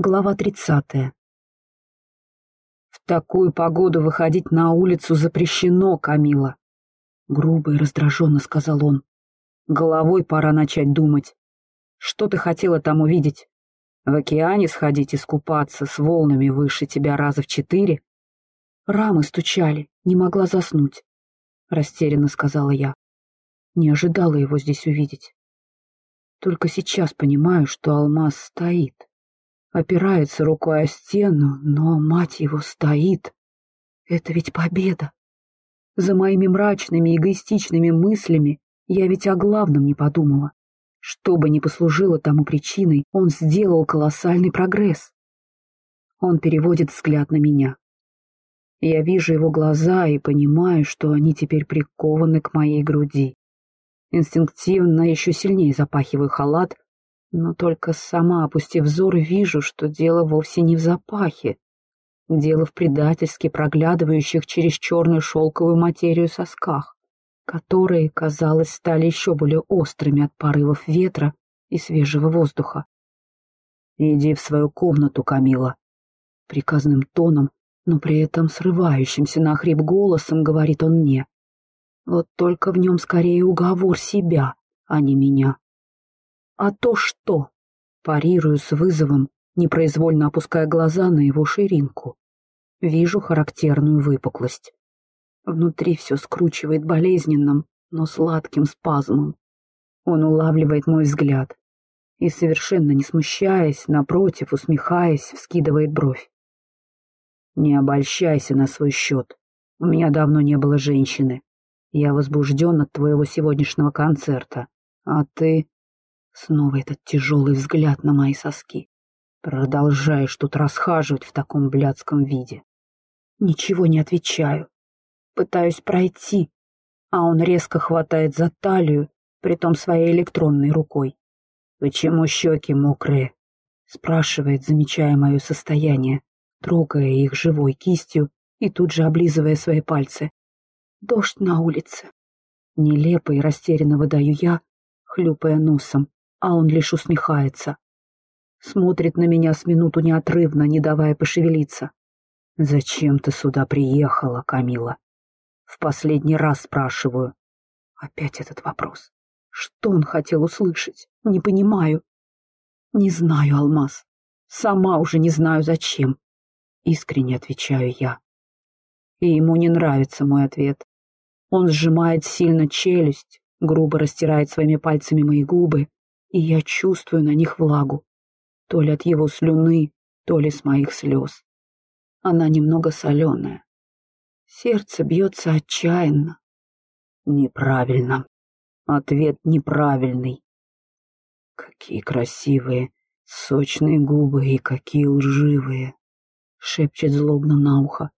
Глава тридцатая. «В такую погоду выходить на улицу запрещено, Камила», — грубо и раздраженно сказал он. «Головой пора начать думать. Что ты хотела там увидеть? В океане сходить искупаться с волнами выше тебя раза в четыре?» Рамы стучали, не могла заснуть, — растерянно сказала я. Не ожидала его здесь увидеть. Только сейчас понимаю, что алмаз стоит опирается рукой о стену, но, мать его, стоит. Это ведь победа. За моими мрачными, эгоистичными мыслями я ведь о главном не подумала. Что бы ни послужило тому причиной, он сделал колоссальный прогресс. Он переводит взгляд на меня. Я вижу его глаза и понимаю, что они теперь прикованы к моей груди. Инстинктивно еще сильнее запахиваю халат, но только сама, опустив взор, вижу, что дело вовсе не в запахе. Дело в предательски проглядывающих через черную шелковую материю сосках, которые, казалось, стали еще более острыми от порывов ветра и свежего воздуха. «Иди в свою комнату, Камила», — приказным тоном, но при этом срывающимся на хрип голосом говорит он мне. Вот только в нем скорее уговор себя, а не меня. «А то что?» Парирую с вызовом, непроизвольно опуская глаза на его ширинку. Вижу характерную выпуклость. Внутри все скручивает болезненным, но сладким спазмом. Он улавливает мой взгляд и, совершенно не смущаясь, напротив, усмехаясь, вскидывает бровь. «Не обольщайся на свой счет. У меня давно не было женщины. Я возбужден от твоего сегодняшнего концерта. А ты...» Снова этот тяжелый взгляд на мои соски. Продолжаешь тут расхаживать в таком блядском виде. Ничего не отвечаю. Пытаюсь пройти, а он резко хватает за талию, притом своей электронной рукой. «Почему щеки мокрые?» — спрашивает, замечая мое состояние, трогая их живой кистью и тут же облизывая свои пальцы. «Дождь на улице». Нелепо и растерянно выдаю я, хлюпая носом а он лишь усмехается. Смотрит на меня с минуту неотрывно, не давая пошевелиться. «Зачем ты сюда приехала, Камила?» В последний раз спрашиваю. Опять этот вопрос. Что он хотел услышать? Не понимаю. Не знаю, Алмаз. Сама уже не знаю, зачем. Искренне отвечаю я. И ему не нравится мой ответ. Он сжимает сильно челюсть, грубо растирает своими пальцами мои губы, и я чувствую на них влагу, то ли от его слюны, то ли с моих слез. Она немного соленая. Сердце бьется отчаянно. Неправильно. Ответ неправильный. Какие красивые, сочные губы и какие лживые, шепчет злобно на ухо.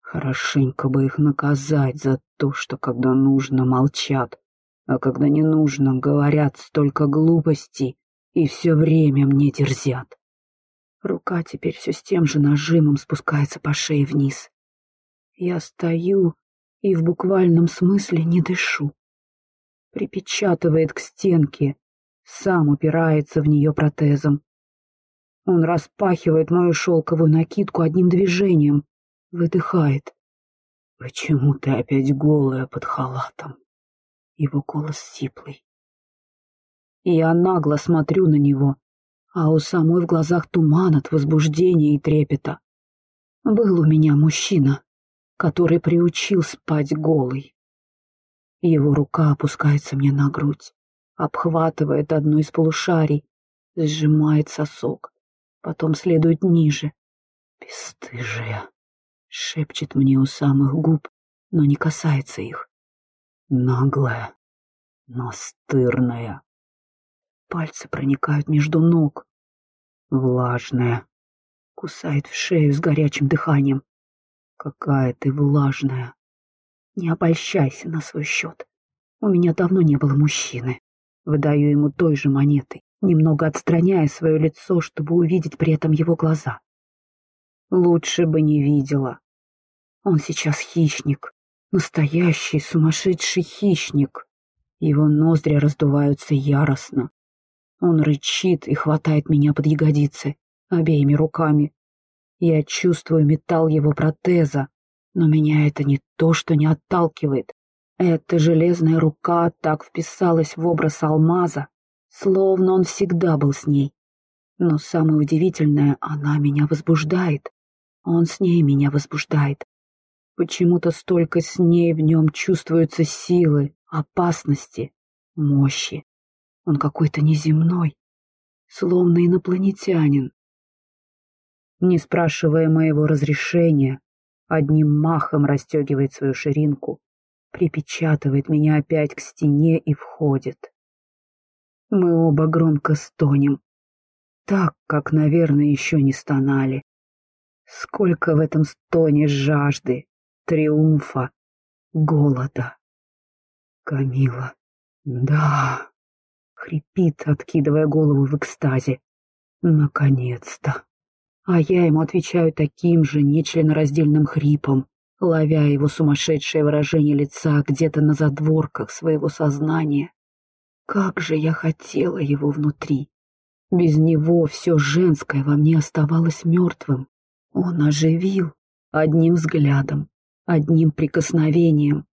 Хорошенько бы их наказать за то, что когда нужно молчат, а когда не нужно, говорят столько глупостей и все время мне дерзят. Рука теперь все с тем же нажимом спускается по шее вниз. Я стою и в буквальном смысле не дышу. Припечатывает к стенке, сам упирается в нее протезом. Он распахивает мою шелковую накидку одним движением, выдыхает. «Почему ты опять голая под халатом?» Его голос сиплый. Я нагло смотрю на него, а у самой в глазах туман от возбуждения и трепета. Был у меня мужчина, который приучил спать голый. Его рука опускается мне на грудь, обхватывает одну из полушарий, сжимает сосок, потом следует ниже. «Бесстыжая!» — шепчет мне у самых губ, но не касается их. Наглая, настырная. Пальцы проникают между ног. Влажная. Кусает в шею с горячим дыханием. Какая ты влажная. Не обольщайся на свой счет. У меня давно не было мужчины. Выдаю ему той же монетой, немного отстраняя свое лицо, чтобы увидеть при этом его глаза. Лучше бы не видела. Он сейчас хищник, Настоящий сумасшедший хищник. Его ноздри раздуваются яростно. Он рычит и хватает меня под ягодицы. обеими руками. Я чувствую металл его протеза, но меня это не то, что не отталкивает. Эта железная рука так вписалась в образ алмаза, словно он всегда был с ней. Но самое удивительное, она меня возбуждает. Он с ней меня возбуждает. Почему-то столько с ней в нем чувствуются силы, опасности, мощи. Он какой-то неземной, словно инопланетянин. Не спрашивая моего разрешения, одним махом расстегивает свою ширинку, припечатывает меня опять к стене и входит. Мы оба громко стонем, так, как, наверное, еще не стонали. Сколько в этом стоне жажды, триумфа, голода. Камила. Да. Хрипит, откидывая голову в экстазе. Наконец-то. А я ему отвечаю таким же нечленораздельным хрипом, ловя его сумасшедшее выражение лица где-то на задворках своего сознания. Как же я хотела его внутри. Без него все женское во мне оставалось мертвым. Он оживил одним взглядом, одним прикосновением.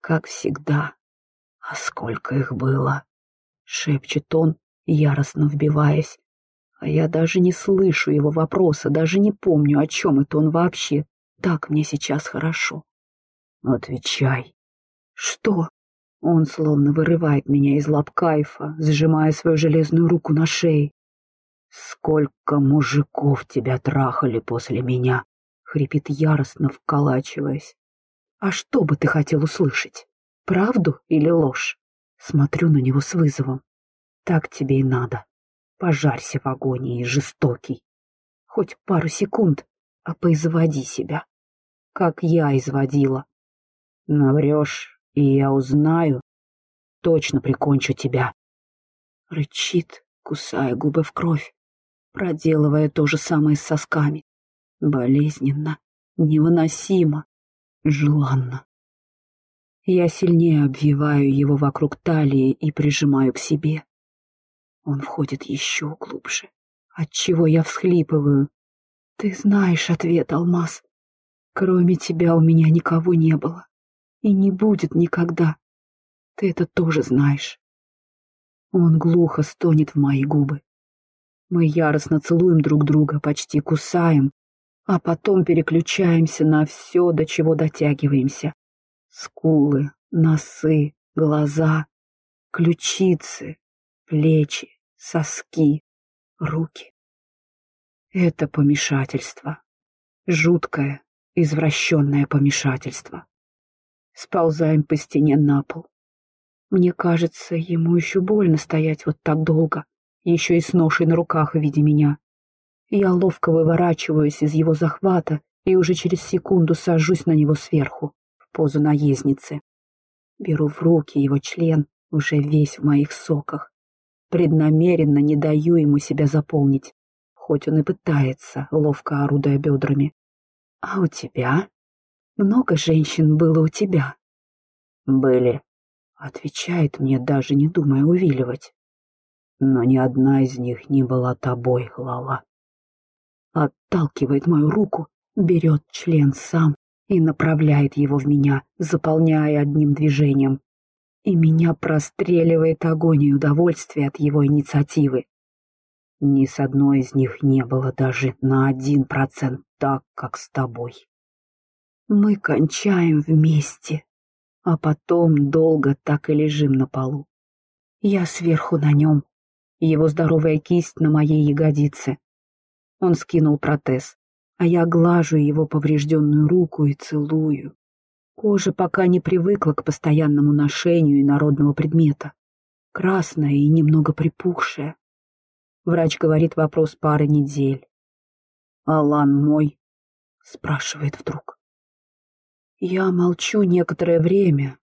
Как всегда. А сколько их было? Шепчет он, яростно вбиваясь. А я даже не слышу его вопроса, даже не помню, о чем это он вообще. Так мне сейчас хорошо. Отвечай. Что? Он словно вырывает меня из лап кайфа, сжимая свою железную руку на шее. «Сколько мужиков тебя трахали после меня!» — хрипит яростно, вколачиваясь. «А что бы ты хотел услышать? Правду или ложь?» Смотрю на него с вызовом. «Так тебе и надо. Пожарься в агонии, жестокий. Хоть пару секунд, а поизводи себя, как я изводила. Наврешь, и я узнаю, точно прикончу тебя. Рычит, кусая губы в кровь, проделывая то же самое с сосками. Болезненно, невыносимо, желанно. Я сильнее обвиваю его вокруг талии и прижимаю к себе. Он входит еще глубже, отчего я всхлипываю. Ты знаешь ответ, Алмаз. Кроме тебя у меня никого не было и не будет никогда. Ты это тоже знаешь. Он глухо стонет в мои губы. Мы яростно целуем друг друга, почти кусаем, а потом переключаемся на все, до чего дотягиваемся. Скулы, носы, глаза, ключицы, плечи, соски, руки. Это помешательство. Жуткое, извращенное помешательство. Сползаем по стене на пол. Мне кажется, ему еще больно стоять вот так долго, еще и с ношей на руках в виде меня. Я ловко выворачиваюсь из его захвата и уже через секунду сажусь на него сверху, в позу наездницы. Беру в руки его член, уже весь в моих соках. Преднамеренно не даю ему себя заполнить, хоть он и пытается, ловко орудуя бедрами. «А у тебя?» Много женщин было у тебя? Были. Отвечает мне, даже не думая увиливать. Но ни одна из них не была тобой, Лала. Отталкивает мою руку, берет член сам и направляет его в меня, заполняя одним движением. И меня простреливает огонь и удовольствие от его инициативы. Ни с одной из них не было даже на один процент так, как с тобой. Мы кончаем вместе, а потом долго так и лежим на полу. Я сверху на нем, его здоровая кисть на моей ягодице. Он скинул протез, а я глажу его поврежденную руку и целую. Кожа пока не привыкла к постоянному ношению инородного предмета. Красная и немного припухшая. Врач говорит вопрос пары недель. «Алан мой?» — спрашивает вдруг. Я молчу некоторое время,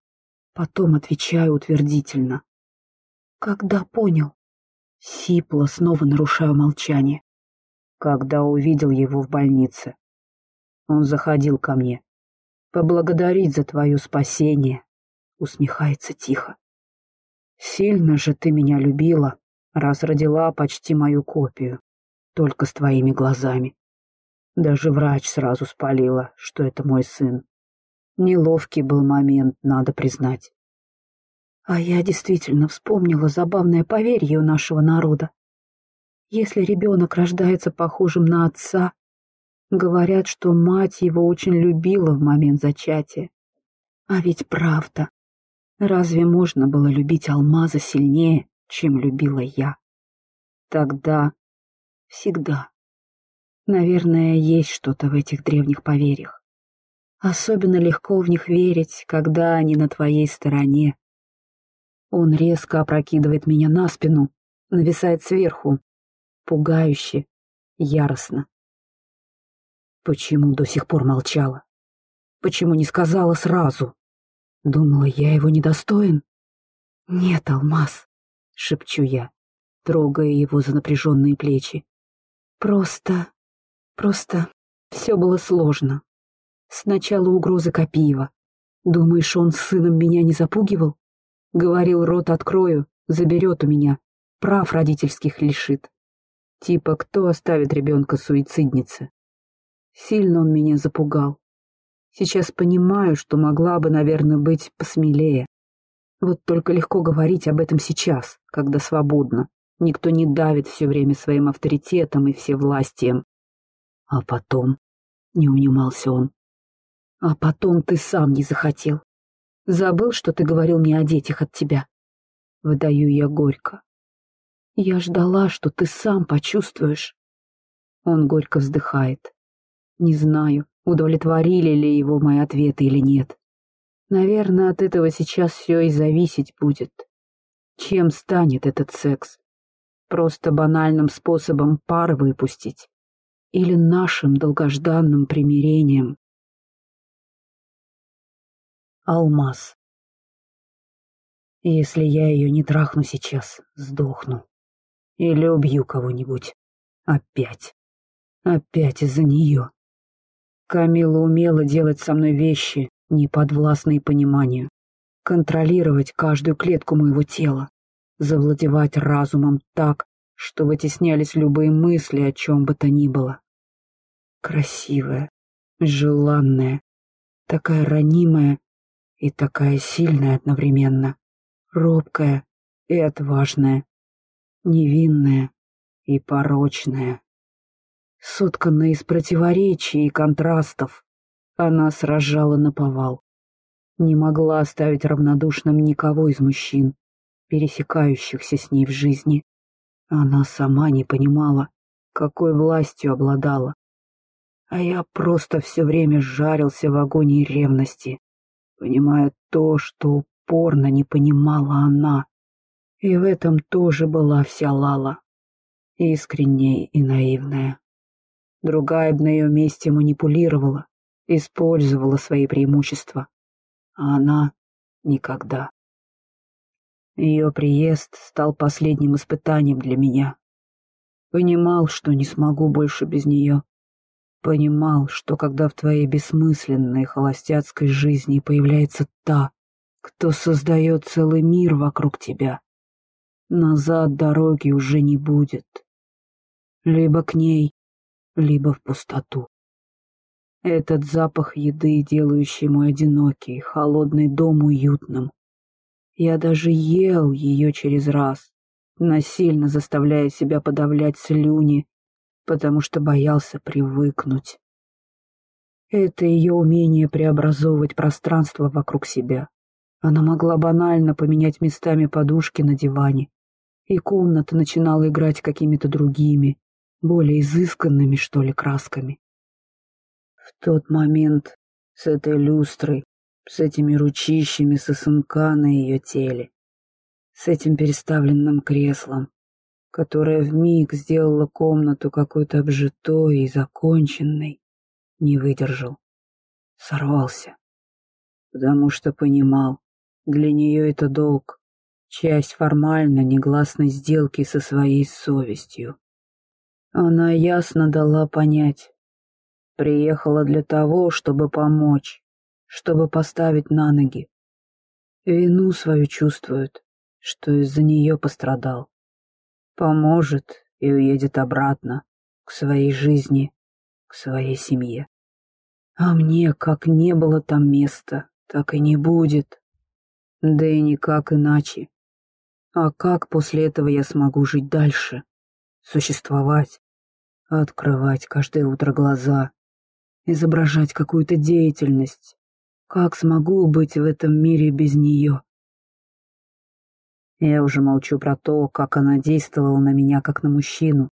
потом отвечаю утвердительно. Когда понял? Сипло снова нарушаю молчание. Когда увидел его в больнице. Он заходил ко мне. Поблагодарить за твое спасение. Усмехается тихо. Сильно же ты меня любила, раз родила почти мою копию. только с твоими глазами. Даже врач сразу спалила, что это мой сын. Неловкий был момент, надо признать. А я действительно вспомнила забавное поверье у нашего народа. Если ребенок рождается похожим на отца, говорят, что мать его очень любила в момент зачатия. А ведь правда. Разве можно было любить алмаза сильнее, чем любила я? Тогда, всегда. Наверное, есть что-то в этих древних поверьях. Особенно легко в них верить, когда они на твоей стороне. Он резко опрокидывает меня на спину, нависает сверху, пугающе, яростно. Почему до сих пор молчала? Почему не сказала сразу? Думала, я его недостоин? Нет, Алмаз, шепчу я, трогая его за напряженные плечи. Просто, просто все было сложно. Сначала угрозы Копиева. Думаешь, он с сыном меня не запугивал? Говорил, рот открою, заберет у меня, прав родительских лишит. Типа, кто оставит ребенка суициднице? Сильно он меня запугал. Сейчас понимаю, что могла бы, наверное, быть посмелее. Вот только легко говорить об этом сейчас, когда свободно. Никто не давит все время своим авторитетом и всевластием. А потом, не унимался он, а потом ты сам не захотел. Забыл, что ты говорил мне о детях от тебя. Выдаю я горько. Я ждала, что ты сам почувствуешь. Он горько вздыхает. Не знаю, удовлетворили ли его мои ответы или нет. Наверное, от этого сейчас все и зависеть будет. Чем станет этот секс? Просто банальным способом пар выпустить? Или нашим долгожданным примирением? Алмаз. Если я ее не трахну сейчас, сдохну. Или убью кого-нибудь. Опять. Опять из-за нее. Камила умела делать со мной вещи, не подвластные пониманию. Контролировать каждую клетку моего тела. Завладевать разумом так, что вытеснялись любые мысли о чем бы то ни было. Красивая, желанная, такая ранимая и такая сильная одновременно, робкая и отважная невинная и порочная. Сотканная из противоречий и контрастов, она сражала на повал. Не могла оставить равнодушным никого из мужчин, пересекающихся с ней в жизни. Она сама не понимала, какой властью обладала. А я просто все время жарился в агонии ревности, понимая то, что упорно не понимала она. И в этом тоже была вся Лала. Искренняя и наивная. Другая бы на ее месте манипулировала, использовала свои преимущества. А она никогда. Ее приезд стал последним испытанием для меня. Понимал, что не смогу больше без нее. Понимал, что когда в твоей бессмысленной холостяцкой жизни появляется та, кто создает целый мир вокруг тебя, Назад дороги уже не будет. Либо к ней, либо в пустоту. Этот запах еды, делающий мой одинокий, холодный дом уютным. Я даже ел ее через раз, насильно заставляя себя подавлять слюни, потому что боялся привыкнуть. Это ее умение преобразовывать пространство вокруг себя. Она могла банально поменять местами подушки на диване, и комната начинала играть какими-то другими, более изысканными, что ли, красками. В тот момент с этой люстрой, с этими ручищами сосунка на ее теле, с этим переставленным креслом, которое вмиг сделало комнату какой-то обжитой и законченной, не выдержал, сорвался, потому что понимал, для нее это долг, часть формально негласной сделки со своей совестью. Она ясно дала понять. Приехала для того, чтобы помочь, чтобы поставить на ноги. Вину свою чувствует, что из-за нее пострадал. Поможет и уедет обратно, к своей жизни, к своей семье. А мне как не было там места, так и не будет. Да и никак иначе. А как после этого я смогу жить дальше? Существовать? Открывать каждое утро глаза? Изображать какую-то деятельность? Как смогу быть в этом мире без нее? Я уже молчу про то, как она действовала на меня, как на мужчину.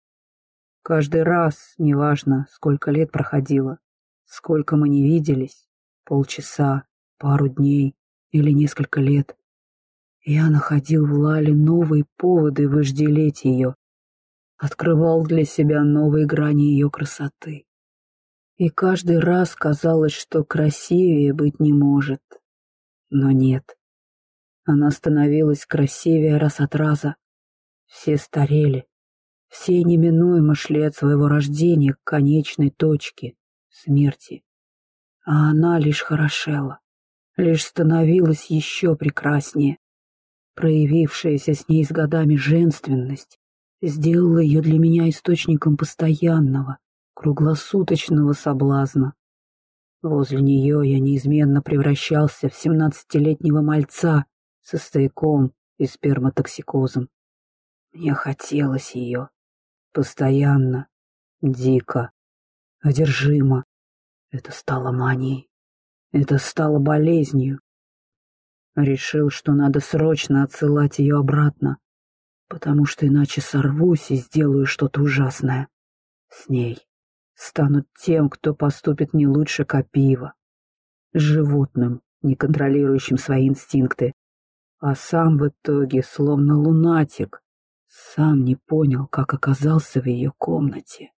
Каждый раз, неважно, сколько лет проходило, сколько мы не виделись, полчаса, пару дней или несколько лет, я находил в Лале новые поводы вожделеть ее, открывал для себя новые грани ее красоты. И каждый раз казалось, что красивее быть не может. Но нет. Она становилась красивее раз от раза. Все старели. Все неминуемо шли от своего рождения к конечной точке — смерти. А она лишь хорошела, лишь становилась еще прекраснее. Проявившаяся с ней с годами женственность сделала ее для меня источником постоянного, круглосуточного соблазна. Возле нее я неизменно превращался в семнадцатилетнего мальца со стояком и сперматоксикозом. Мне хотелось ее. Постоянно, дико, одержимо. Это стало манией. Это стало болезнью. Решил, что надо срочно отсылать ее обратно, потому что иначе сорвусь и сделаю что-то ужасное. С ней станут тем, кто поступит не лучше Копиева, животным, не контролирующим свои инстинкты, а сам в итоге, словно лунатик, сам не понял, как оказался в ее комнате,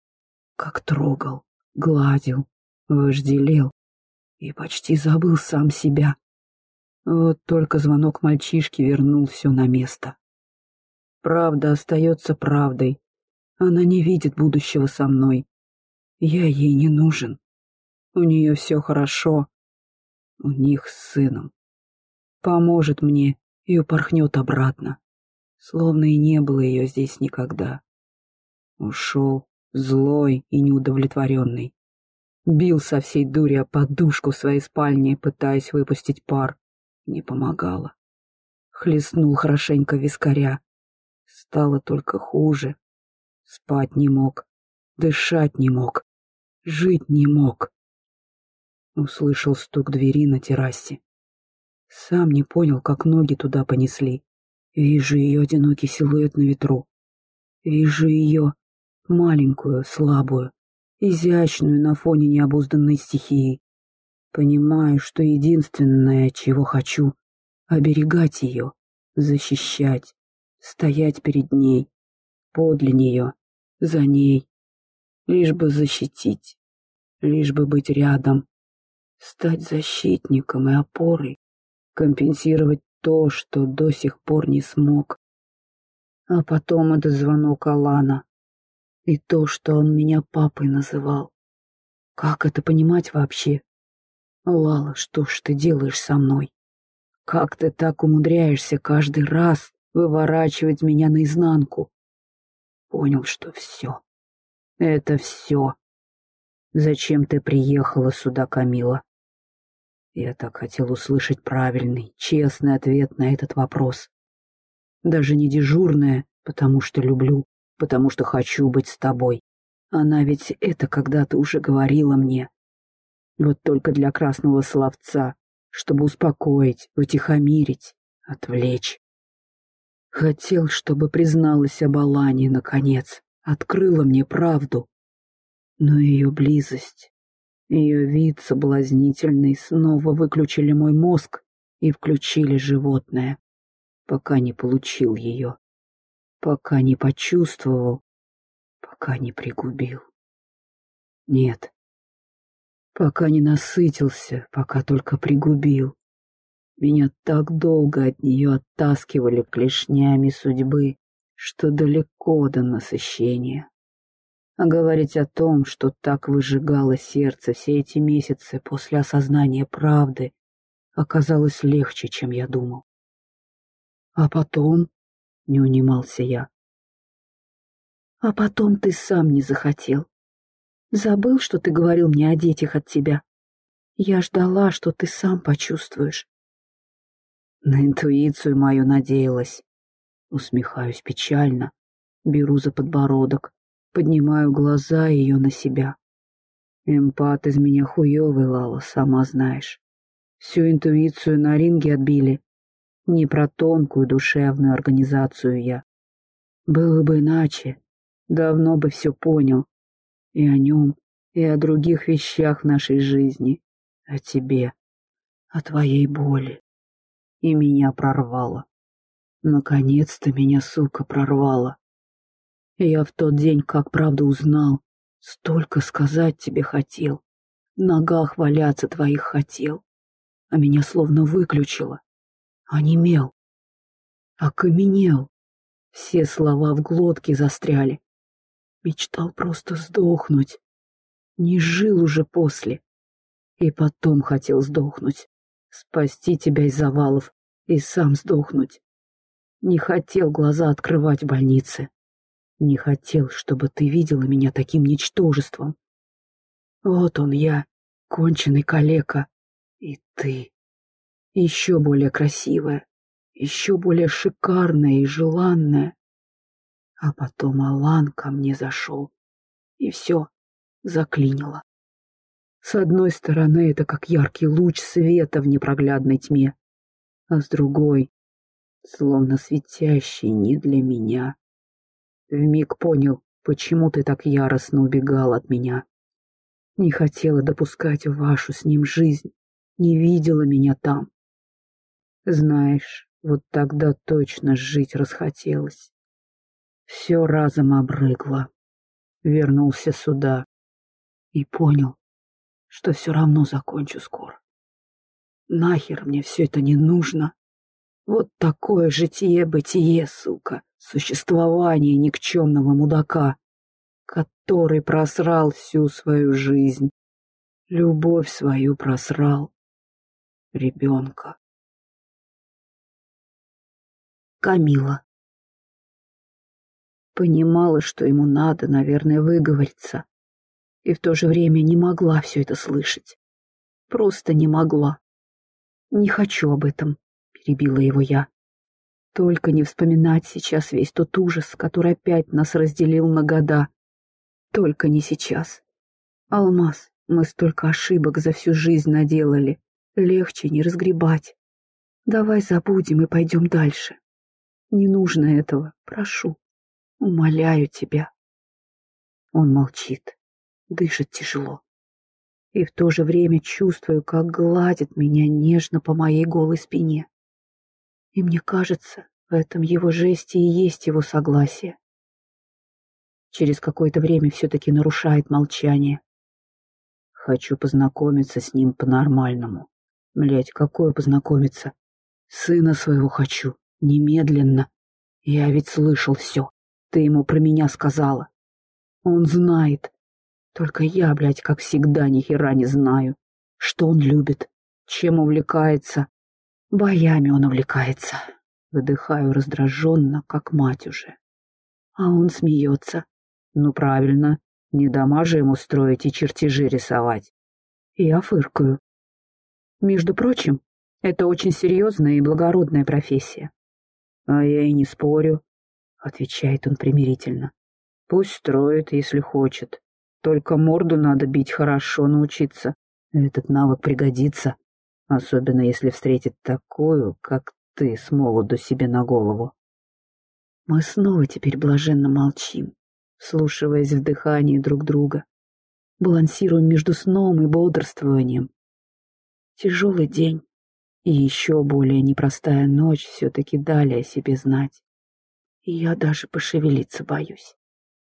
как трогал, гладил, вожделел и почти забыл сам себя. Вот только звонок мальчишки вернул все на место. Правда остается правдой. Она не видит будущего со мной. Я ей не нужен. У нее все хорошо. У них с сыном. Поможет мне и упорхнет обратно. Словно и не было ее здесь никогда. Ушел, злой и неудовлетворенный. Бил со всей дури о подушку в своей спальне, пытаясь выпустить пар не помогало. Хлестнул хорошенько вискаря. Стало только хуже. Спать не мог, дышать не мог, жить не мог. Услышал стук двери на террасе. Сам не понял, как ноги туда понесли. Вижу ее одинокий силуэт на ветру. Вижу ее, маленькую, слабую, изящную на фоне необузданной стихии. Понимаю, что единственное, чего хочу — оберегать ее, защищать, стоять перед ней, подле нее, за ней, лишь бы защитить, лишь бы быть рядом, стать защитником и опорой, компенсировать то, что до сих пор не смог. А потом это звонок Алана и то, что он меня папой называл. Как это понимать вообще? Лала, что ж ты делаешь со мной? Как ты так умудряешься каждый раз выворачивать меня наизнанку? Понял, что все. Это все. Зачем ты приехала сюда, Камила? Я так хотел услышать правильный, честный ответ на этот вопрос. Даже не дежурная, потому что люблю, потому что хочу быть с тобой. Она ведь это когда-то уже говорила мне. Вот только для красного словца, чтобы успокоить, утихомирить, отвлечь. Хотел, чтобы призналась об Алане, наконец, открыла мне правду. Но ее близость, ее вид соблазнительный снова выключили мой мозг и включили животное, пока не получил ее, пока не почувствовал, пока не пригубил. Нет, пока не насытился, пока только пригубил. Меня так долго от нее оттаскивали клешнями судьбы, что далеко до насыщения. А говорить о том, что так выжигало сердце все эти месяцы после осознания правды, оказалось легче, чем я думал. А потом, — не унимался я, — а потом ты сам не захотел. Забыл, что ты говорил мне о детях от тебя? Я ждала, что ты сам почувствуешь. На интуицию мою надеялась. Усмехаюсь печально, беру за подбородок, поднимаю глаза ее на себя. Эмпат из меня хуёвый, Лала, сама знаешь. Всю интуицию на ринге отбили. Не про тонкую душевную организацию я. Было бы иначе, давно бы все понял. И о нем, и о других вещах нашей жизни. О тебе, о твоей боли. И меня прорвало. Наконец-то меня, сука, прорвало. Я в тот день как правда узнал, столько сказать тебе хотел, ногах валяться твоих хотел, а меня словно выключило, онемел, окаменел, все слова в глотке застряли. Мечтал просто сдохнуть, не жил уже после, и потом хотел сдохнуть, спасти тебя из завалов и сам сдохнуть. Не хотел глаза открывать в больнице. Не хотел, чтобы ты видела меня таким ничтожеством. Вот он я, конченый калека. И ты. Еще более красивая, еще более шикарная и желанная. А потом Алан ко мне зашел. И все, заклинило. С одной стороны, это как яркий луч света в непроглядной тьме, а с другой, словно светящий не для меня. Вмиг понял, почему ты так яростно убегал от меня. Не хотела допускать вашу с ним жизнь, не видела меня там. Знаешь, вот тогда точно жить расхотелось. Все разом обрыгло. Вернулся сюда и понял, что все равно закончу скоро. Нахер мне все это не нужно. Вот такое житие-бытие, сука существование никчемного мудака, который просрал всю свою жизнь, любовь свою просрал, ребенка. Камила. Понимала, что ему надо, наверное, выговориться, и в то же время не могла все это слышать. Просто не могла. «Не хочу об этом», — перебила его я. Только не вспоминать сейчас весь тот ужас, который опять нас разделил на года. Только не сейчас. Алмаз, мы столько ошибок за всю жизнь наделали. Легче не разгребать. Давай забудем и пойдем дальше. Не нужно этого, прошу. Умоляю тебя. Он молчит, дышит тяжело. И в то же время чувствую, как гладит меня нежно по моей голой спине. И мне кажется, в этом его жесте и есть его согласие. Через какое-то время все-таки нарушает молчание. Хочу познакомиться с ним по-нормальному. Блять, какое познакомиться? Сына своего хочу. Немедленно. Я ведь слышал все. Ты ему про меня сказала. Он знает. Только я, блядь, как всегда, ни хера не знаю. Что он любит, чем увлекается, Боями он увлекается. Выдыхаю раздраженно, как мать уже. А он смеется. Ну правильно, не дома же ему строить и чертежи рисовать. Я фыркаю. Между прочим, это очень серьезная и благородная профессия. А я и не спорю, отвечает он примирительно. Пусть строит, если хочет. Только морду надо бить хорошо научиться. Этот навык пригодится особенно если встретит такую, как ты, с молоду себе на голову. Мы снова теперь блаженно молчим, слушаясь в дыхании друг друга, балансируем между сном и бодрствованием. Тяжелый день и еще более непростая ночь все-таки дали о себе знать. И я даже пошевелиться боюсь.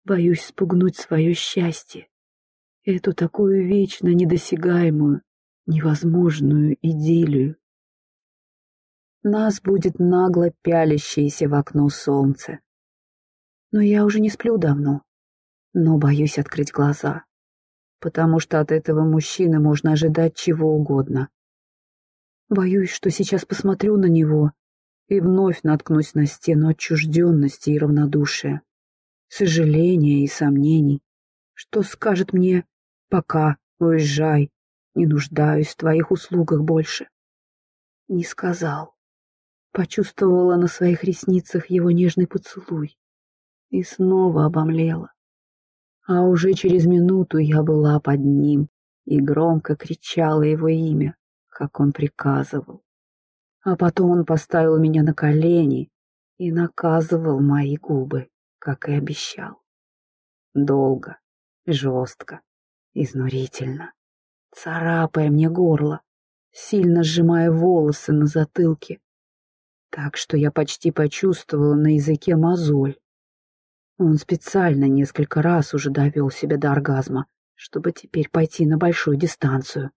Боюсь спугнуть свое счастье, эту такую вечно недосягаемую, невозможную идиллию. Нас будет нагло пялящееся в окно солнце. Но я уже не сплю давно, но боюсь открыть глаза, потому что от этого мужчины можно ожидать чего угодно. Боюсь, что сейчас посмотрю на него и вновь наткнусь на стену отчужденности и равнодушия, сожаления и сомнений. Что скажет мне Пока, уезжай, не нуждаюсь в твоих услугах больше. Не сказал. Почувствовала на своих ресницах его нежный поцелуй и снова обомлела. А уже через минуту я была под ним и громко кричала его имя, как он приказывал. А потом он поставил меня на колени и наказывал мои губы, как и обещал. Долго, жестко, изнурительно, царапая мне горло, сильно сжимая волосы на затылке, так что я почти почувствовала на языке мозоль. Он специально несколько раз уже довел себя до оргазма, чтобы теперь пойти на большую дистанцию,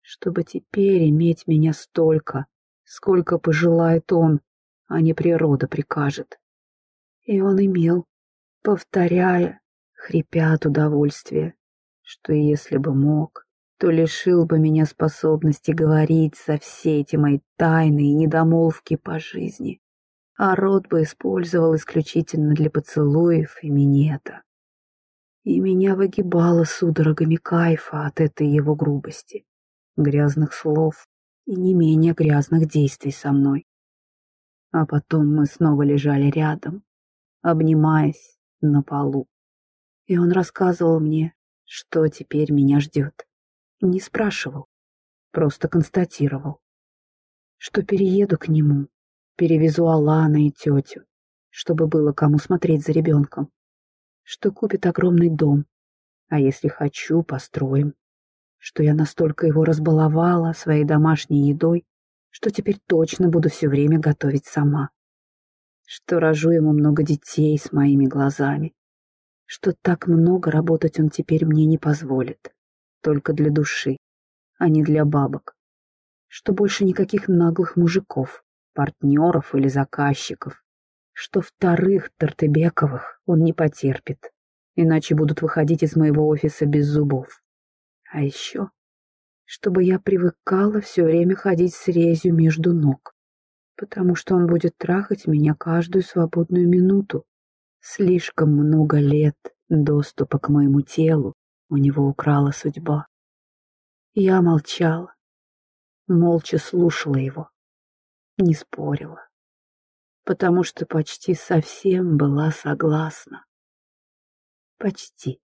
чтобы теперь иметь меня столько, сколько пожелает он, а не природа прикажет. И он имел, повторяя, хрипя от удовольствия, что если бы мог, то лишил бы меня способности говорить за все эти мои тайны и недомолвки по жизни, а рот бы использовал исключительно для поцелуев и минета. И меня выгибало судорогами кайфа от этой его грубости, грязных слов и не менее грязных действий со мной. А потом мы снова лежали рядом, обнимаясь на полу. И он рассказывал мне, что теперь меня ждет. Не спрашивал, просто констатировал, что перееду к нему, перевезу Алана и тетю, чтобы было кому смотреть за ребенком, что купит огромный дом, а если хочу, построим, что я настолько его разбаловала своей домашней едой, что теперь точно буду все время готовить сама, что рожу ему много детей с моими глазами, что так много работать он теперь мне не позволит только для души, а не для бабок. Что больше никаких наглых мужиков, партнеров или заказчиков. Что вторых Тартыбековых он не потерпит, иначе будут выходить из моего офиса без зубов. А еще, чтобы я привыкала все время ходить с резью между ног, потому что он будет трахать меня каждую свободную минуту. Слишком много лет доступа к моему телу у него украла судьба. Я молчала, молча слушала его, не спорила, потому что почти совсем была согласна. Почти.